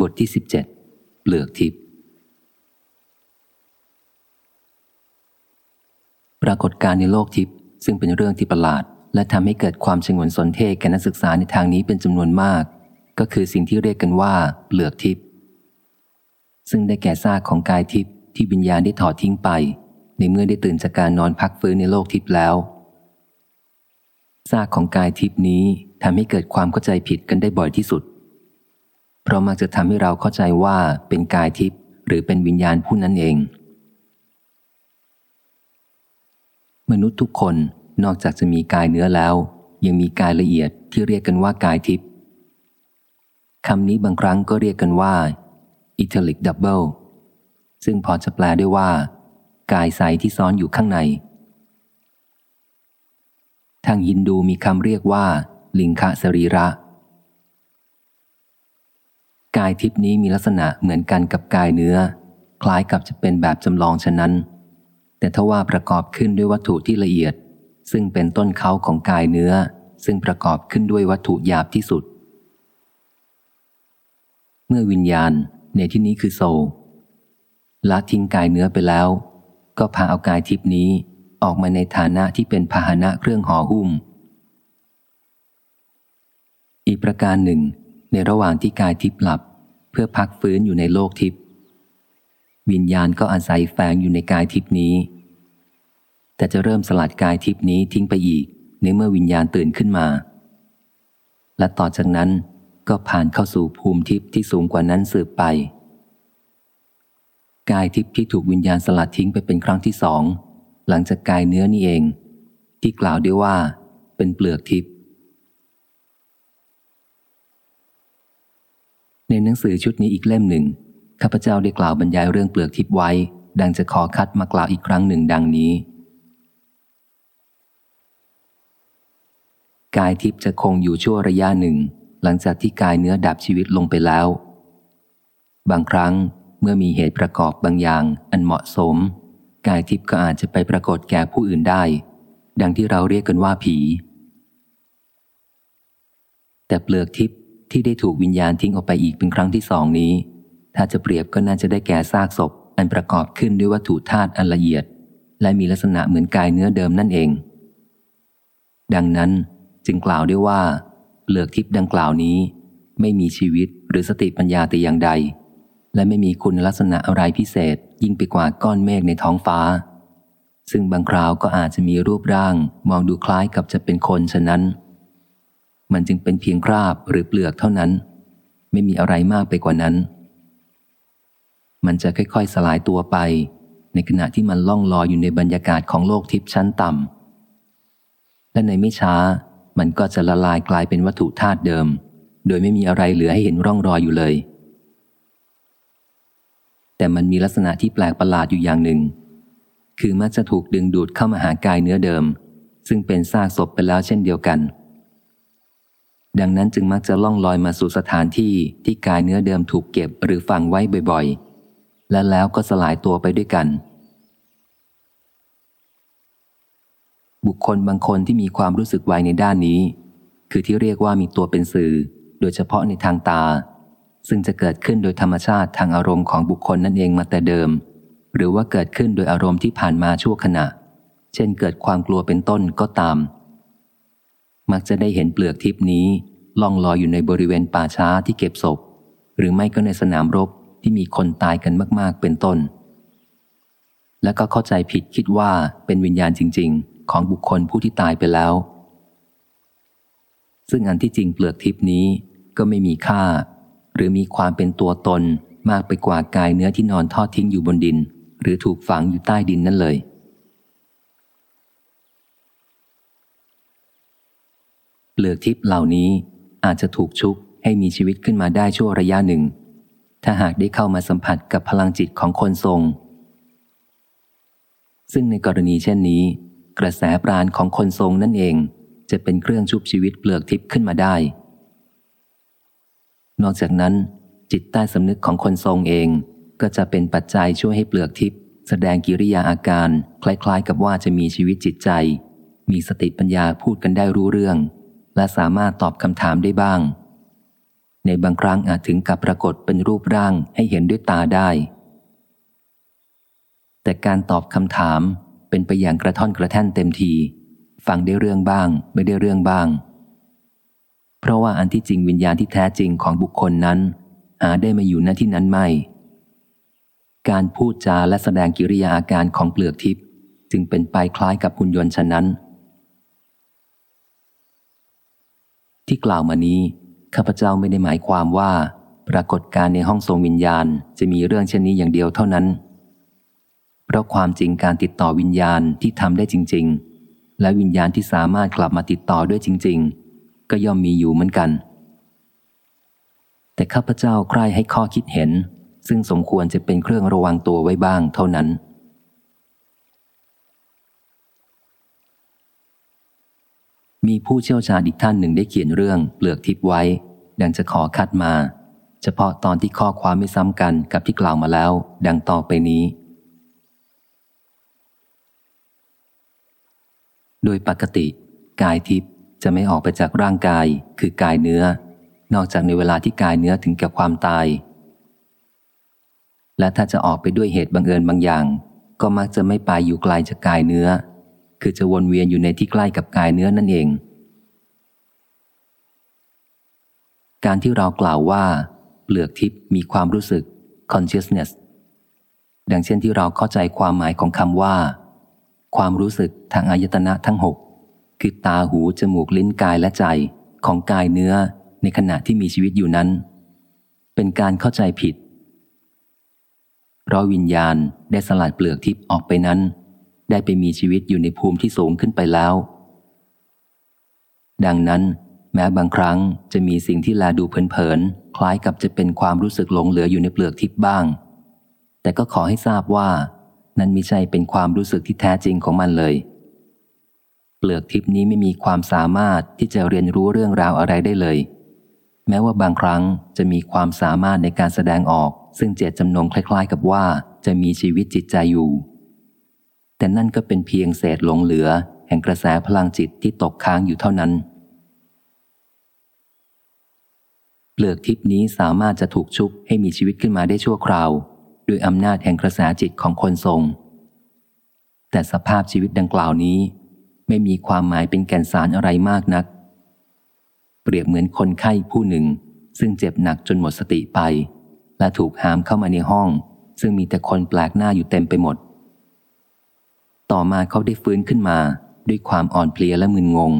บทที่ 17 เปลือกทิพย์ปรากฏการในโลกทิพย์ซึ่งเป็นเรื่องที่ประหลาด และทำให้เกิดความชงนสนเทศแก่นักศึกษาในทางนี้เป็นจำนวนมาก ก็คือสิ่งที่เรียกกันว่า เปลือกทิพย์ซึ่งได้แก่ซากของกายทิพย์ที่วิญญาณได้ถอดทิ้งไป ในเมื่อได้ตื่นจากการนอนพักฟื้นในโลกทิพย์แล้วซากของกายทิพย์นี้ทำให้เกิดความเข้าใจผิดกันได้บ่อยที่สุด เพราะมักจะทำให้เราเข้าใจว่าเป็นกายทิพย์หรือเป็นวิญญาณผู้นั้นเอง มนุษย์ทุกคนนอกจากจะมีกายเนื้อแล้ว ยังมีกายละเอียดที่เรียกกันว่ากายทิพย์คำนี้บางครั้งก็เรียกกันว่า italic double ซึ่งพอจะแปลได้ว่า กายใสที่ซ้อนอยู่ข้างใน ทางฮินดูมีคำเรียกว่า ลิงคะสรีระ กายทิพนี้มีลักษณะเหมือนกันกับกายเนื้อ คล้ายกับจะเป็นแบบจำลองฉะนั้น แต่ถ้าว่าประกอบขึ้นด้วยวัตถุที่ละเอียด ซึ่งเป็นต้นเขาของกายเนื้อ ซึ่งประกอบขึ้นด้วยวัตถุหยาบที่สุด เมื่อวิญญาณในที่นี้คือโซละทิ้งกายเนื้อไปแล้ว ก็พาเอากายทิพนี้ออกมาในฐานะที่เป็นพาหนะเครื่องห่อหุ้ม อีกประการหนึ่ง ในระหว่างที่กายทิพย์หลับ เพื่อพักฟื้นอยู่ในโลกทิพย์วิญญาณก็อาศัยแฝงอยู่ในกายทิพย์นี้ แต่จะเริ่มสลัดกายทิพย์นี้ทิ้งไปอีกในเมื่อวิญญาณตื่นขึ้นมา และต่อจากนั้นก็ผ่านเข้าสู่ภูมิทิพย์ที่สูงกว่านั้นสืบไป กายทิพย์ที่ถูกวิญญาณสลัดทิ้งไปเป็นครั้งที่สองหลังจากกายเนื้อนี่เอง ที่กล่าวได้ว่าเป็นเปลือกทิพย์ ในหนังสือชุดนี้อีกเล่มหนึ่งข้าพเจ้าได้กล่าวบรรยายเรื่องเปลือกทิพย์ไว้ ดังจะขอคัดมากล่าวอีกครั้งหนึ่งดังนี้ กายทิพย์จะคงอยู่ชั่วระยะหนึ่ง หลังจากที่กายเนื้อดับชีวิตลงไปแล้ว บางครั้งเมื่อมีเหตุประกอบบางอย่างอันเหมาะสม กายทิพย์ก็อาจจะไปปรากฏแก่ผู้อื่นได้ ดังที่เราเรียกกันว่าผี แต่เปลือกทิพย์ ที่ได้ถูกวิญญาณทิ้งออกไปอีกเป็นครั้งที่สองนี้ ถ้าจะเปรียบก็น่าจะได้แก่ซากศพ อันประกอบขึ้นด้วยวัตถุธาตุอันละเอียด และมีลักษณะเหมือนกายเนื้อเดิมนั่นเอง ดังนั้นจึงกล่าวได้ว่าเปลือกทิพย์ดังกล่าวนี้ ไม่มีชีวิตหรือสติปัญญาแต่อย่างใด และไม่มีคุณลักษณะอะไรพิเศษยิ่งไปกว่าก้อนเมฆในท้องฟ้า ซึ่งบางคราวก็อาจจะมีรูปร่างมองดูคล้ายกับจะเป็นคนฉะนั้น มันจึงเป็นเพียงคราบหรือเปลือกเท่านั้น ไม่มีอะไรมากไปกว่านั้น มันจะค่อยๆสลายตัวไป ในขณะที่มันล่องลอยอยู่ในบรรยากาศของโลกทิพย์ชั้นต่ำและในไม่ช้า มันก็จะละลายกลายเป็นวัตถุธาตุเดิม โดยไม่มีอะไรเหลือให้เห็นร่องรอยอยู่เลย แต่มันมีลักษณะที่แปลกประหลาดอยู่อย่างหนึ่ง คือมันจะถูกดึงดูดเข้ามาหากายเนื้อเดิม ซึ่งเป็นซากศพไปแล้วเช่นเดียวกัน ดังนั้นจึงมักจะล่องลอยมาสู่สถานที่ที่กายเนื้อเดิมถูกเก็บหรือฝังไว้บ่อยๆ และแล้วก็สลายตัวไปด้วยกัน บุคคลบางคนที่มีความรู้สึกไวในด้านนี้ คือที่เรียกว่ามีตัวเป็นสื่อ โดยเฉพาะในทางตา ซึ่งจะเกิดขึ้นโดยธรรมชาติทางอารมณ์ของบุคคลนั่นเองมาแต่เดิม หรือว่าเกิดขึ้นโดยอารมณ์ที่ผ่านมาชั่วขณะ เช่นเกิดความกลัวเป็นต้นก็ตาม มักจะได้เห็นเปลือกทิพนี้ล่องลอยอยู่ในบริเวณป่าช้าที่เก็บศพ หรือไม่ก็ในสนามรบที่มีคนตายกันมาก ๆ เป็นต้น แล้วก็เข้าใจผิดคิดว่าเป็นวิญญาณจริง ๆ ของบุคคลผู้ที่ตายไปแล้ว ซึ่งอันที่จริงเปลือกทิพนี้ก็ไม่มีค่า หรือมีความเป็นตัวตนมากไปกว่ากายเนื้อที่นอนทอดทิ้งอยู่บนดิน หรือถูกฝังอยู่ใต้ดินนั่นเลย เปลือกทิพย์เหล่านี้อาจจะถูกชุบให้มีชีวิตขึ้นมาได้ชั่วระยะหนึ่ง ถ้าหากได้เข้ามาสัมผัสกับพลังจิตของคนทรง ซึ่งในกรณีเช่นนี้ กระแสปราณของคนทรงนั่นเองจะเป็นเครื่องชุบชีวิตเปลือกทิพย์ขึ้นมาได้ นอกจากนั้น จิตใต้สำนึกของคนทรงเองก็จะเป็นปัจจัยช่วยให้เปลือกทิพย์แสดงกิริยาอาการ คล้ายๆ กับว่าจะมีชีวิตจิตใจ มีสติปัญญาพูดกันได้รู้เรื่อง และสามารถตอบคำถามได้บ้าง ในบางครั้งอาจถึงกับปรากฏเป็นรูปร่างให้เห็นด้วยตาได้ แต่การตอบคำถามเป็นไปอย่างกระท่อนกระแท่นเต็มที ฟังได้เรื่องบ้าง ไม่ได้เรื่องบ้าง เพราะว่าอันที่จริงวิญญาณที่แท้จริงของบุคคลนั้น หาได้มาอยู่ณที่นั้นไม่ การพูดจาและแสดงกิริยาอาการของเปลือกทิพย์จึงเป็นไปคล้ายกับหุ่นยนต์ฉะนั้น ที่กล่าวมานี้ข้าพเจ้าไม่ได้หมายความว่า ปรากฏการในห้องทรงวิญญาณจะมีเรื่องเช่นนี้อย่างเดียวเท่านั้น เพราะความจริงการติดต่อวิญญาณที่ทำได้จริง ๆ และวิญญาณที่สามารถกลับมาติดต่อด้วยจริง ๆ ก็ย่อมมีอยู่เหมือนกัน แต่ข้าพเจ้าใคร่ให้ข้อคิดเห็น ซึ่งสมควรจะเป็นเครื่องระวังตัวไว้บ้างเท่านั้น มีผู้เชี่ยวชาญอีกท่านหนึ่งได้เขียนเรื่องเปลือกทิพย์ไว้ ดังจะขอคัดมา เฉพาะตอนที่ข้อความไม่ซ้ำกันกับที่กล่าวมาแล้ว ดังต่อไปนี้ โดยปกติ กายทิพย์จะไม่ออกไปจากร่างกายคือกายเนื้อ นอกจากในเวลาที่กายเนื้อถึงแก่ความตาย และถ้าจะออกไปด้วยเหตุบังเอิญบางอย่าง ก็มักจะไม่ไปอยู่ไกลจากกายเนื้อ คือจะวนเวียนอยู่ในที่ใกล้กับกายเนื้อนั่นเอง การที่เรากล่าวว่า เปลือกทิพย์มีความรู้สึก consciousness ดังเช่นที่เราเข้าใจความหมายของคำว่า ความรู้สึกทางอายตนะทั้งหกคือตาหู จมูกลิ้นกายและใจของกายเนื้อในขณะที่มีชีวิตอยู่นั้น เป็นการเข้าใจผิดเพราะวิญญาณได้สลัดเปลือกทิพย์ออกไปนั้น ได้ไปมีชีวิตอยู่ในภูมิที่สูงขึ้นไปแล้ว ดังนั้น แม้บางครั้งจะมีสิ่งที่แลดูเผินๆคล้ายกับจะเป็นความรู้สึกหลงเหลืออยู่ในเปลือกทิพย์บ้าง แต่ก็ขอให้ทราบว่า นั่นไม่ใช่เป็นความรู้สึกที่แท้จริงของมันเลย เปลือกทิพย์นี้ไม่มีความสามารถที่จะเรียนรู้เรื่องราวอะไรได้เลย แม้ว่าบางครั้งจะมีความสามารถในการแสดงออก ซึ่งเจตจำนงคล้าย ๆ กับว่าจะมีชีวิตจิตใจอยู่ แต่นั่นก็เป็นเพียงเศษหลงเหลือ แห่งกระแสพลังจิตที่ตกค้างอยู่เท่านั้น เปลือกทิพนี้สามารถจะถูกชุบให้มีชีวิตขึ้นมาได้ชั่วคราวด้วยอำนาจแห่งกระแสจิตของคนทรง แต่สภาพชีวิตดังกล่าวนี้ ไม่มีความหมายเป็นแก่นสารอะไรมากนัก เปรียบเหมือนคนไข้ผู้หนึ่ง ซึ่งเจ็บหนักจนหมดสติไป และถูกหามเข้ามาในห้อง ซึ่งมีแต่คนแปลกหน้าอยู่เต็มไปหมด ต่อมาเขาได้ฟื้นขึ้นมาด้วยความอ่อนเพลียและมึนงง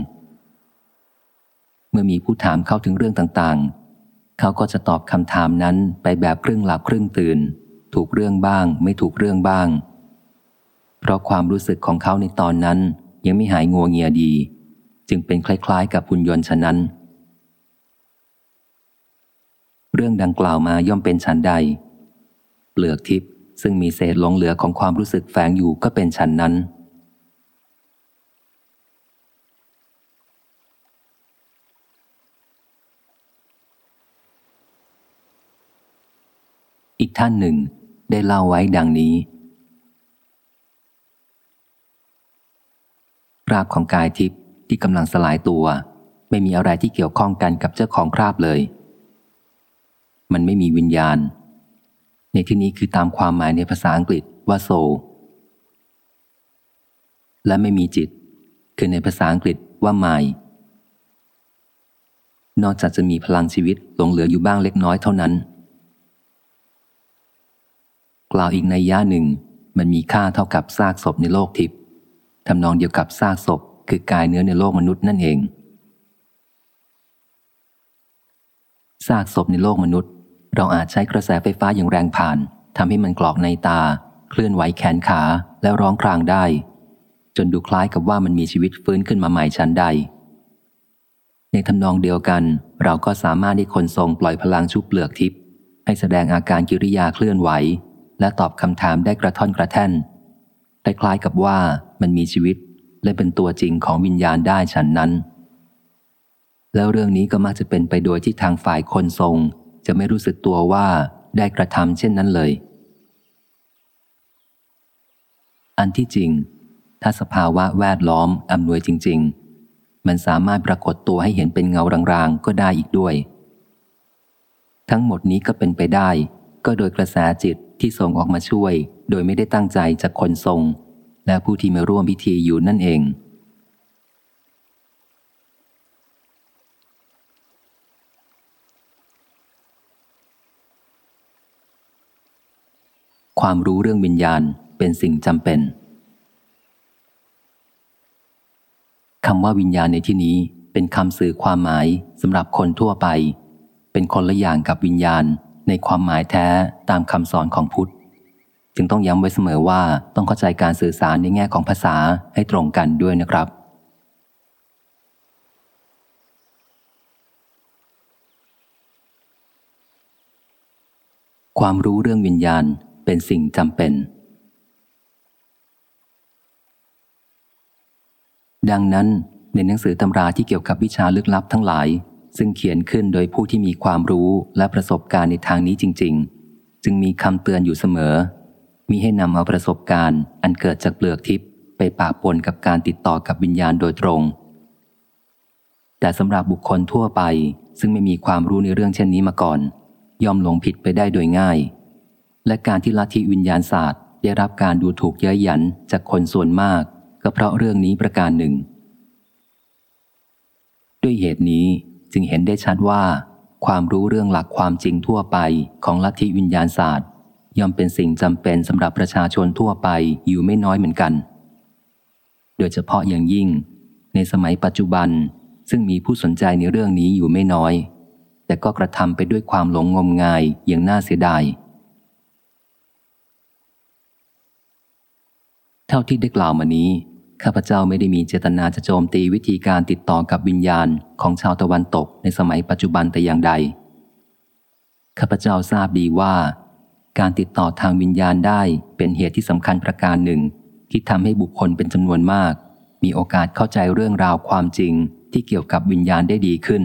เมื่อมีผู้ถามเข้าถึงเรื่องต่างๆ เขาก็จะตอบคำถามนั้นไปแบบครึ่งหลับครึ่งตื่น ถูกเรื่องบ้าง ไม่ถูกเรื่องบ้าง เพราะความรู้สึกของเขาในตอนนั้นยังไม่หายงัวเงียดี จึงเป็นคล้ายๆ กับหุ่นยนต์ฉะนั้น เรื่องดังกล่าวมาย่อมเป็นชั้นใดเปลือกทิพย์ ซึ่งมีเศษหลงเหลือของความรู้สึกแฝงอยู่ก็เป็นชั้นนั้น อีกท่านหนึ่งได้เล่าไว้ดังนี้ คราบของกายทิพย์ที่กำลังสลายตัว ไม่มีอะไรที่เกี่ยวข้องกันกับเจ้าของคราบเลย มันไม่มีวิญญาณ ในที่นี้คือตามความหมายในภาษาอังกฤษว่าโซและไม่มีจิต คือในภาษาอังกฤษว่าไมนอกจากจะมีพลังชีวิตหลงเหลืออยู่บ้างเล็กน้อยเท่านั้น กล่าวอีกในย่าหนึ่งมันมีค่าเท่ากับซากศพในโลกทิพย์ทำนองเดียวกับซากศพ คือกายเนื้อในโลกมนุษย์นั่นเองซากศพในโลกมนุษย์ เราอาจใช้กระแสไฟฟ้าอย่างแรงผ่านทำให้มันกรอกในตา เคลื่อนไหวแขนขาแล้วร้องครางได้ จนดูคล้ายกับว่ามันมีชีวิตฟื้นขึ้นมาใหม่ชั้นใด ในทำนองเดียวกัน เราก็สามารถให้คนทรงปล่อยพลังชุบเปลือกทิพย์ให้แสดงอาการกิริยาเคลื่อนไหว และตอบคำถามได้กระท่อนกระแท่นคล้ายๆกับว่ามันมีชีวิตและเป็นตัวจริงของวิญญาณได้ฉันนั้น แล้วเรื่องนี้ก็มักจะเป็นไปโดยที่ทางฝ่ายคนทรง จะไม่รู้สึกตัวว่าได้กระทำเช่นนั้นเลย อันที่จริง ถ้าสภาวะแวดล้อมอำนวยจริง ๆ มันสามารถปรากฏตัวให้เห็นเป็นเงารางๆ ก็ได้อีกด้วย ทั้งหมดนี้ก็เป็นไปได้ ก็โดยกระแสจิตที่ส่งออกมาช่วย โดยไม่ได้ตั้งใจจากคนทรง และผู้ที่มาร่วมพิธีอยู่นั่นเอง ความรู้เรื่องวิญญาณเป็นสิ่งจำเป็นคำว่าวิญญาณในที่นี้เป็นคำสื่อความหมายสำหรับคนทั่วไป เป็นคนละอย่างกับวิญญาณในความหมายแท้ตามคำสอนของพุทธ จึงต้องย้ำไว้เสมอว่าต้องเข้าใจการสื่อสารในแง่ของภาษาให้ตรงกันด้วยนะครับ ความรู้เรื่องวิญญาณ เป็นสิ่งจำเป็น ดังนั้นในหนังสือตำราที่เกี่ยวกับวิชาลึกลับทั้งหลาย ซึ่งเขียนขึ้นโดยผู้ที่มีความรู้และประสบการณ์ในทางนี้จริง ๆ จึงมีคำเตือนอยู่เสมอ มีให้นำเอาประสบการณ์อันเกิดจากเปลือกทิพย์ไปปะปนกับการติดต่อกับวิญญาณโดยตรง แต่สำหรับบุคคลทั่วไปซึ่งไม่มีความรู้ในเรื่องเช่นนี้มาก่อน ย่อมหลงผิดไปได้โดยง่าย และการที่ลัทธิวิญญาณศาสตร์ ได้รับการดูถูกเย้ยหยันจากคนส่วนมาก ก็เพราะเรื่องนี้ประการหนึ่ง ด้วยเหตุนี้จึงเห็นได้ชัดว่า ความรู้เรื่องหลักความจริงทั่วไปของลัทธิวิญญาณศาสตร์ ย่อมเป็นสิ่งจำเป็นสำหรับประชาชนทั่วไปอยู่ไม่น้อยเหมือนกัน โดยเฉพาะอย่างยิ่ง ในสมัยปัจจุบันซึ่งมีผู้สนใจในเรื่องนี้อยู่ไม่น้อย แต่ก็กระทำไปด้วยความหลงงมงายอย่างน่าเสียดาย เท่าที่ได้กล่าวมานี้ ข้าพเจ้าไม่ได้มีเจตนาจะโจมตีวิธีการติดต่อกับวิญญาณของชาวตะวันตกในสมัยปัจจุบันแต่อย่างใด ข้าพเจ้าทราบดีว่า การติดต่อทางวิญญาณได้เป็นเหตุที่สำคัญประการหนึ่ง ที่ทำให้บุคคลเป็นจำนวนมาก มีโอกาสเข้าใจเรื่องราวความจริงที่เกี่ยวกับวิญญาณได้ดีขึ้น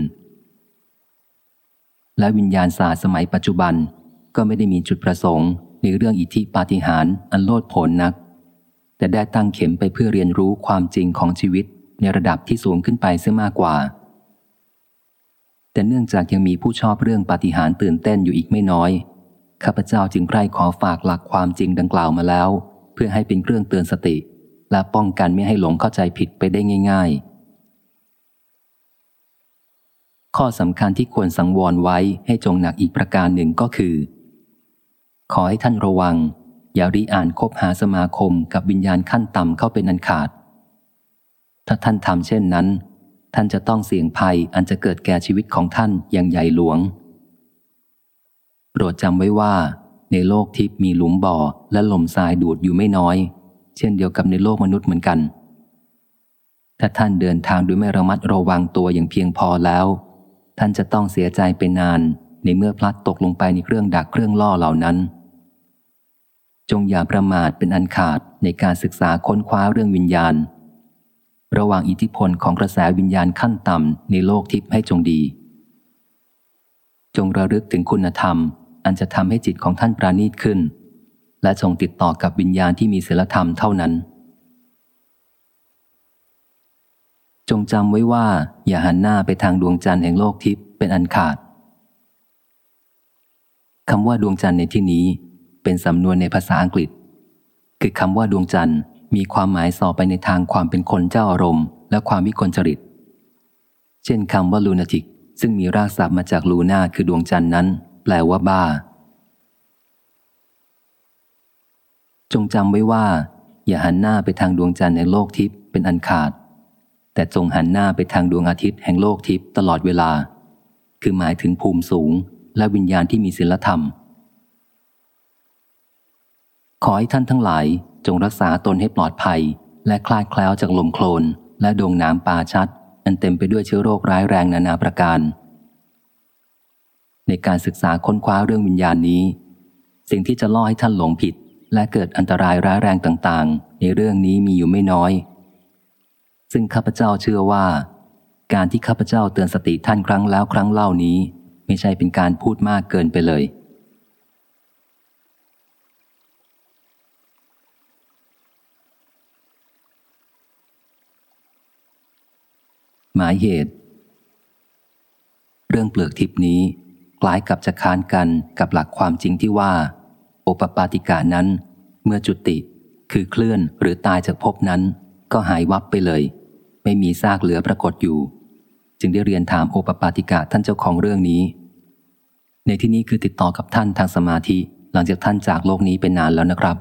และวิญญาณศาสตร์สมัยปัจจุบันก็ไม่ได้มีจุดประสงค์ในเรื่องอิทธิปาฏิหาริย์อันโลดโผนนัก แต่ได้ตั้งเข็มไปเพื่อเรียนรู้ความจริงของชีวิตในระดับที่สูงขึ้นไปเสียมากกว่า แต่เนื่องจากยังมีผู้ชอบเรื่องปาฏิหาริย์ตื่นเต้นอยู่อีกไม่น้อย ข้าพเจ้าจึงใคร่ขอฝากหลักความจริงดังกล่าวมาแล้ว เพื่อให้เป็นเครื่องเตือนสติ และป้องกันไม่ให้หลงเข้าใจผิดไปได้ง่าย ๆ ข้อสำคัญที่ควรสังวรไว้ให้จงหนักอีกประการหนึ่งก็คือ ขอให้ท่านระวัง อย่ารีอ่านคบหาสมาคมกับวิญญาณขั้นต่ำเข้าเป็นอันขาด ถ้าท่านทำเช่นนั้น ท่านจะต้องเสี่ยงภัยอันจะเกิดแก่ชีวิตของท่านอย่างใหญ่หลวง โปรดจำไว้ว่า ในโลกทิพย์มีหลุมบ่อและลมทรายดูดอยู่ไม่น้อย เช่นเดียวกับในโลกมนุษย์เหมือนกัน ถ้าท่านเดินทางโดยไม่ระมัดระวังตัวอย่างเพียงพอแล้ว ท่านจะต้องเสียใจไปนานในเมื่อพลัดตกลงไปในเครื่องดักเครื่องล่อเหล่านั้น จงอย่าประมาทเป็นอันขาดในการศึกษาค้นคว้าเรื่องวิญญาณ ระวังอิทธิพลของกระแสวิญญาณขั้นต่ำในโลกทิพย์ให้จงดี จงระลึกถึงคุณธรรม อันจะทำให้จิตของท่านปราณีตขึ้น และจงติดต่อกับวิญญาณที่มีศีลธรรมเท่านั้น จงจำไว้ว่า อย่าหันหน้าไปทางดวงจันทร์แห่งโลกทิพย์เป็นอันขาดคำว่าดวงจันทร์ในที่นี้ เป็นสำนวนในภาษาอังกฤษ คือคำว่าดวงจันทร์มีความหมายสอบไปในทางความเป็นคนเจ้าอารมณ์ และความวิกลจริต เช่นคำว่าลูนาติก ซึ่งมีรากศัพท์มาจากลูน่าคือดวงจันทร์นั้น แปลว่าบ้า จงจำไว้ว่า อย่าหันหน้าไปทางดวงจันทร์ในโลกทิพย์เป็นอันขาด แต่จงหันหน้าไปทางดวงอาทิตย์แห่งโลกทิพย์ตลอดเวลา คือหมายถึงภูมิสูง และวิญญาณที่มีศีลธรรม ขอให้ท่านทั้งหลายจงรักษาตนให้ปลอดภัย และคลาดแคล้วจากลมโคลน และดงน้ำป่าชัด อันเต็มไปด้วยเชื้อโรคร้ายแรงนานาประการ ในการศึกษาค้นคว้าเรื่องวิญญาณนี้ สิ่งที่จะล่อให้ท่านหลงผิด และเกิดอันตรายร้ายแรงต่างๆ ในเรื่องนี้มีอยู่ไม่น้อย ซึ่งข้าพเจ้าเชื่อว่า การที่ข้าพเจ้าเตือนสติท่านครั้งแล้วครั้งเล่านี้ ไม่ใช่เป็นการพูดมากเกินไปเลย หมายเหตุ เรื่องเปลือกทิพนี้คล้ายกับจะค้านกันกับหลักความจริงที่ว่า โอปปาติกานั้น เมื่อจุติคือเคลื่อนหรือตายจากภพนั้น ก็หายวับไปเลย ไม่มีซากเหลือปรากฏอยู่ จึงได้เรียนถามโอปปาติกาท่านเจ้าของเรื่องนี้ ในที่นี้คือติดต่อกับท่านทางสมาธิหลังจากท่านจากโลกนี้เป็นนานแล้วนะครับ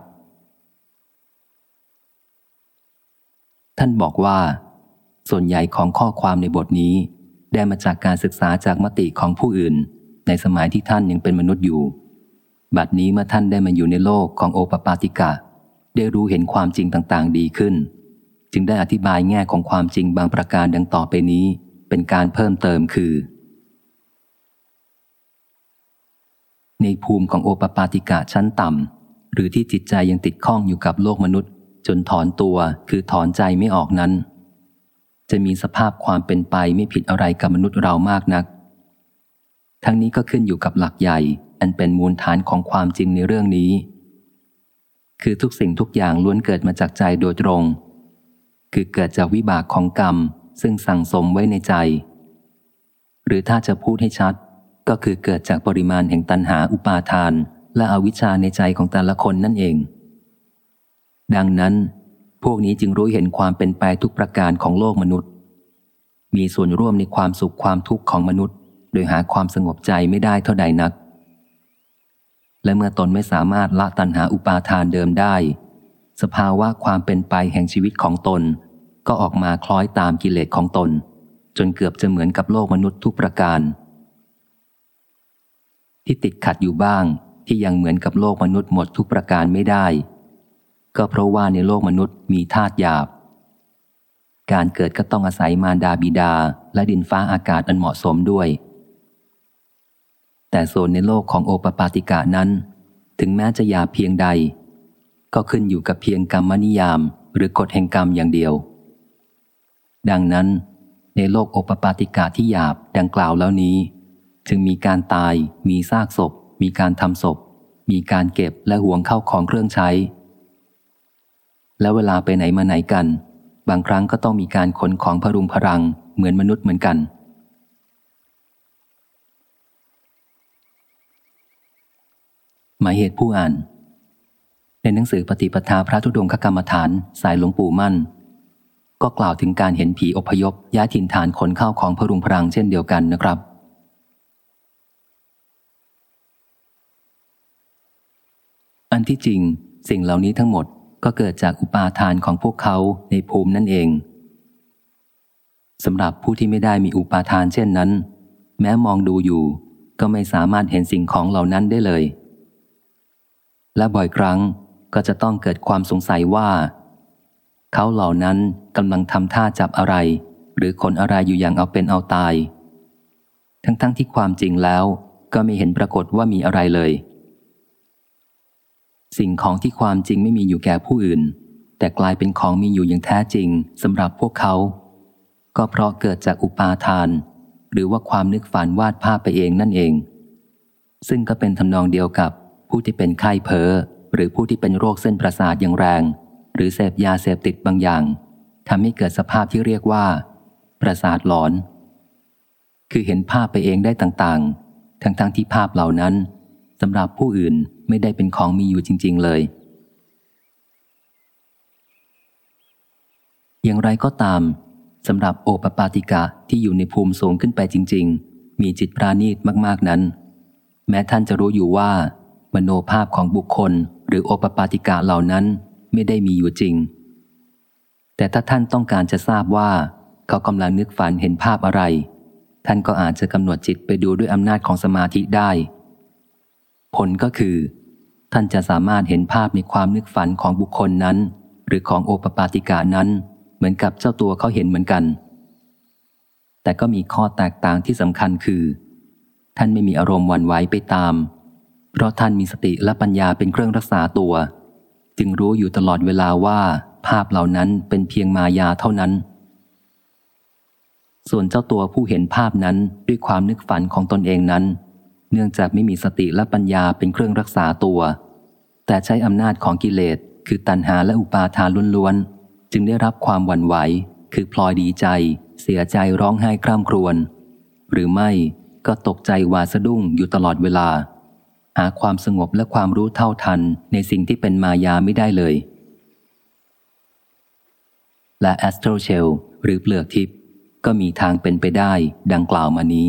ท่านบอกว่า ส่วนใหญ่ของข้อความในบทนี้ ได้มาจากการศึกษาจากมติของผู้อื่น ในสมัยที่ท่านยังเป็นมนุษย์อยู่ บัดนี้เมื่อท่านได้มาอยู่ในโลกของโอปปาติกะ ได้รู้เห็นความจริงต่างๆ ดีขึ้น จึงได้อธิบายแง่ของความจริงบางประการดังต่อไปนี้ เป็นการเพิ่มเติมคือ ในภูมิของโอปปาติกะชั้นต่ำหรือที่จิตใจยังติดข้องอยู่กับโลกมนุษย์ จนถอนตัวคือถอนใจไม่ออกนั้น จะมีสภาพความเป็นไปไม่ผิดอะไรกับมนุษย์เรามากนัก ทั้งนี้ก็ขึ้นอยู่กับหลักใหญ่ อันเป็นมูลฐานของความจริงในเรื่องนี้ คือทุกสิ่งทุกอย่างล้วนเกิดมาจากใจโดยตรง คือเกิดจากวิบากของกรรม ซึ่งสั่งสมไว้ในใจ หรือถ้าจะพูดให้ชัด ก็คือเกิดจากปริมาณแห่งตัณหาอุปาทาน และอวิชชาในใจของแต่ละคนนั่นเอง ดังนั้น พวกนี้จึงรู้เห็นความเป็นไปทุกประการของโลกมนุษย์ มีส่วนร่วมในความสุขความทุกข์ของมนุษย์ โดยหาความสงบใจไม่ได้เท่าใดนัก และเมื่อตนไม่สามารถละตัณหาอุปาทานเดิมได้ สภาวะความเป็นไปแห่งชีวิตของตน ก็ออกมาคล้อยตามกิเลสของตน จนเกือบจะเหมือนกับโลกมนุษย์ทุกประการ ที่ติดขัดอยู่บ้างที่ยังเหมือนกับโลกมนุษย์หมดทุกประการไม่ได้ ก็เพราะว่าในโลกมนุษย์มีธาตุหยาบ การเกิดก็ต้องอาศัยมารดาบิดาและดินฟ้าอากาศอันเหมาะสมด้วย แต่โซนในโลกของโอปปาติกานั้น ถึงแม้จะหยาบเพียงใด ก็ขึ้นอยู่กับเพียงกรรมนิยามหรือกฎแห่งกรรมอย่างเดียว ดังนั้น ในโลกโอปปาติกาที่หยาบดังกล่าวแล้วนี้จึงมีการตาย มีซากศพ มีการทำศพ มีการเก็บและหวงเข้าของเครื่องใช้ แล้วเวลาไปไหนมาไหนกัน บางครั้งก็ต้องมีการขนของพรุงพรังเหมือนมนุษย์เหมือนกัน หมายเหตุผู้อ่าน ในหนังสือปฏิปทาพระธุดงคกรรมฐานสายหลวงปู่มั่น ก็กล่าวถึงการเห็นผีอพยพย้ายถิ่นฐานขนเข้าของพรุงพรังเช่นเดียวกันนะครับอันที่จริงสิ่งเหล่านี้ทั้งหมด ก็เกิดจากอุปาทานของพวกเขาในภูมินั่นเองสำหรับผู้ที่ไม่ได้มีอุปาทานเช่นนั้น แม้มองดูอยู่ ก็ไม่สามารถเห็นสิ่งของเหล่านั้นได้เลย และบ่อยครั้งก็จะต้องเกิดความสงสัยว่า เขาเหล่านั้นกำลังทำท่าจับอะไร หรือคนอะไรอยู่อย่างเอาเป็นเอาตาย ทั้งๆทที่ความจริงแล้วก็ไม่เห็นปรากฏว่ามีอะไรเลย สิ่งของที่ความจริงไม่มีอยู่แก่ผู้อื่น แต่กลายเป็นของมีอยู่อย่างแท้จริงสำหรับพวกเขา ก็เพราะเกิดจากอุปาทาน หรือว่าความนึกฝันวาดภาพไปเองนั่นเอง ซึ่งก็เป็นทำนองเดียวกับผู้ที่เป็นไข้เพ้อหรือผู้ที่เป็นโรคเส้นประสาทอย่างแรง หรือเสพยาเสพติดบางอย่างทำให้เกิดสภาพที่เรียกว่า ประสาทหลอน คือเห็นภาพไปเองได้ต่างๆ ทั้งๆทที่ภาพเหล่านั้นสำหรับผู้อื่น ไม่ได้เป็นของมีอยู่จริง ๆ เลย อย่างไรก็ตามสำหรับโอปปาติกะที่อยู่ในภูมิสูงขึ้นไปจริง ๆ มีจิตปราณีตมาก ๆ นั้น แม้ท่านจะรู้อยู่ว่า มโนภาพของบุคคล หรือโอปปาติกะเหล่านั้นไม่ได้มีอยู่จริง แต่ถ้าท่านต้องการจะทราบว่า เขากำลังนึกฝันเห็นภาพอะไร ท่านก็อาจจะกำหนดจิตไปดูด้วยอำนาจของสมาธิได้ ผลก็คือ ท่านจะสามารถเห็นภาพในความนึกฝันของบุคคลนั้น หรือของโอปปาติกานั้น เหมือนกับเจ้าตัวเขาเห็นเหมือนกัน แต่ก็มีข้อแตกต่างที่สำคัญคือ ท่านไม่มีอารมณ์วันไหวไปตาม เพราะท่านมีสติและปัญญาเป็นเครื่องรักษาตัว จึงรู้อยู่ตลอดเวลาว่า ภาพเหล่านั้นเป็นเพียงมายาเท่านั้น ส่วนเจ้าตัวผู้เห็นภาพนั้นด้วยความนึกฝันของตนเองนั้น เนื่องจากไม่มีสติและปัญญาเป็นเครื่องรักษาตัว แต่ใช้อำนาจของกิเลส คือตัณหาและอุปาทานล้วนๆ จึงได้รับความหวั่นไหว คือพลอยดีใจ เสียใจร้องไห้คร่ำครวญ หรือไม่ก็ตกใจวาสะดุ้งอยู่ตลอดเวลา หาความสงบและความรู้เท่าทันในสิ่งที่เป็นมายาไม่ได้เลย และแอสโทรเชลหรือเปลือกทิพย์ก็มีทางเป็นไปได้ดังกล่าวมานี้